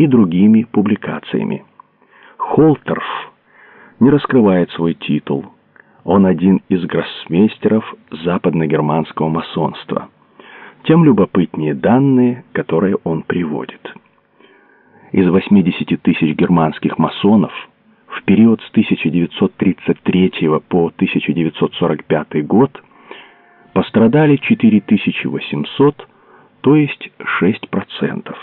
и другими публикациями. Холтерф не раскрывает свой титул. Он один из гроссмейстеров западно-германского масонства. Тем любопытнее данные, которые он приводит. Из 80 тысяч германских масонов в период с 1933 по 1945 год пострадали 4800, то есть 6%.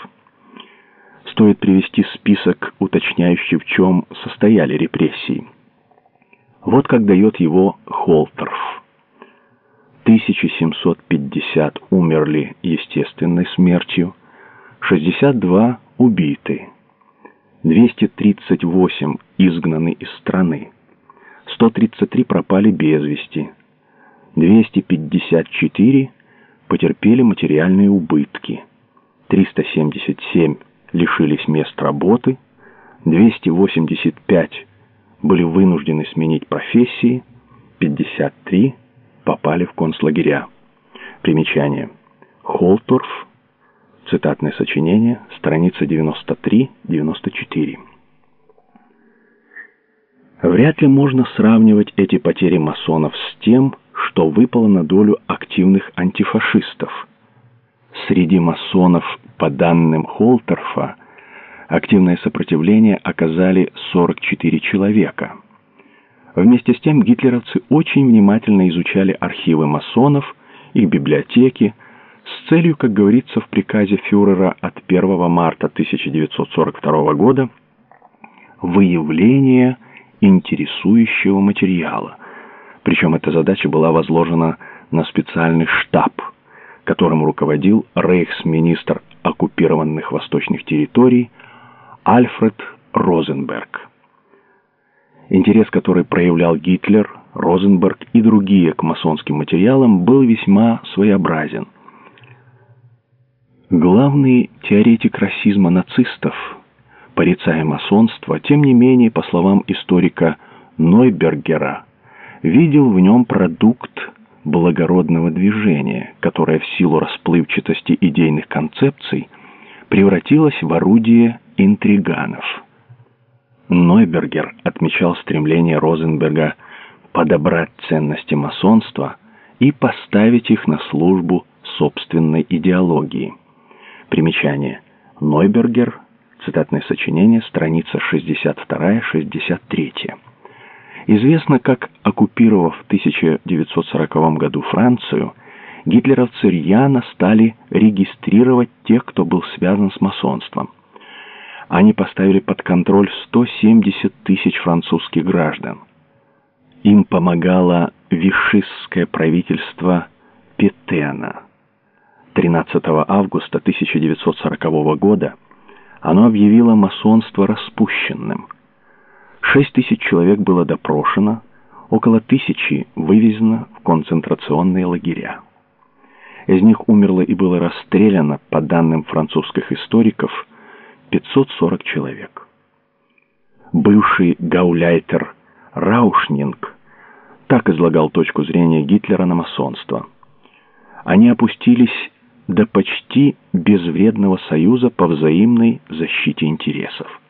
Стоит привести список, уточняющий, в чем состояли репрессии. Вот как дает его Холтерф. 1750 умерли естественной смертью, 62 убиты, 238 изгнаны из страны, 133 пропали без вести, 254 потерпели материальные убытки, 377 лишились мест работы, 285 были вынуждены сменить профессии, 53 попали в концлагеря. Примечание. Холторф, цитатное сочинение, страница 93-94. Вряд ли можно сравнивать эти потери масонов с тем, что выпало на долю активных антифашистов. Среди масонов, по данным Холтерфа, активное сопротивление оказали 44 человека. Вместе с тем гитлеровцы очень внимательно изучали архивы масонов, их библиотеки, с целью, как говорится в приказе фюрера от 1 марта 1942 года, выявления интересующего материала. Причем эта задача была возложена на специальный штаб, которым руководил рейхсминистр оккупированных восточных территорий Альфред Розенберг. Интерес, который проявлял Гитлер, Розенберг и другие к масонским материалам, был весьма своеобразен. Главный теоретик расизма нацистов – порицая масонство, тем не менее, по словам историка Нойбергера, видел в нем продукт благородного движения, которое в силу расплывчатости идейных концепций превратилось в орудие интриганов. Нойбергер отмечал стремление Розенберга подобрать ценности масонства и поставить их на службу собственной идеологии. Примечание. Нойбергер Цитатное сочинение, страница 62-63. Известно, как, оккупировав в 1940 году Францию, гитлеровцы рьяно стали регистрировать тех, кто был связан с масонством. Они поставили под контроль 170 тысяч французских граждан. Им помогало вишистское правительство Петена. 13 августа 1940 года оно объявило масонство распущенным. Шесть тысяч человек было допрошено, около тысячи вывезено в концентрационные лагеря. Из них умерло и было расстреляно, по данным французских историков, 540 человек. Бывший гауляйтер Раушнинг так излагал точку зрения Гитлера на масонство. Они опустились до почти безвредного союза по взаимной защите интересов.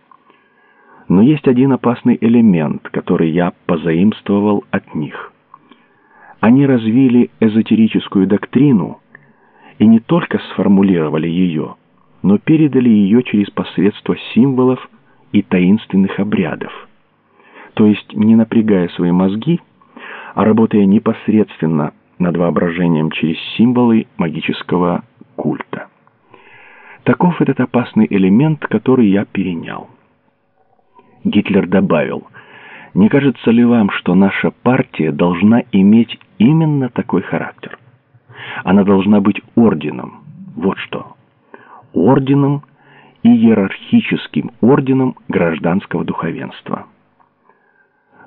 Но есть один опасный элемент, который я позаимствовал от них. Они развили эзотерическую доктрину и не только сформулировали ее, но передали ее через посредство символов и таинственных обрядов. То есть не напрягая свои мозги, а работая непосредственно над воображением через символы магического культа. Таков этот опасный элемент, который я перенял. Гитлер добавил, «Не кажется ли вам, что наша партия должна иметь именно такой характер? Она должна быть орденом. Вот что. Орденом и иерархическим орденом гражданского духовенства».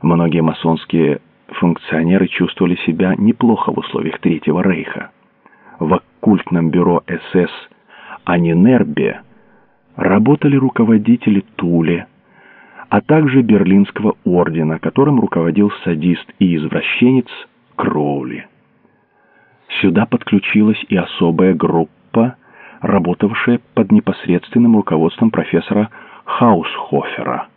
Многие масонские функционеры чувствовали себя неплохо в условиях Третьего Рейха. В оккультном бюро СС Анинербе работали руководители Туле, а также Берлинского ордена, которым руководил садист и извращенец Кроули. Сюда подключилась и особая группа, работавшие под непосредственным руководством профессора Хаусхофера.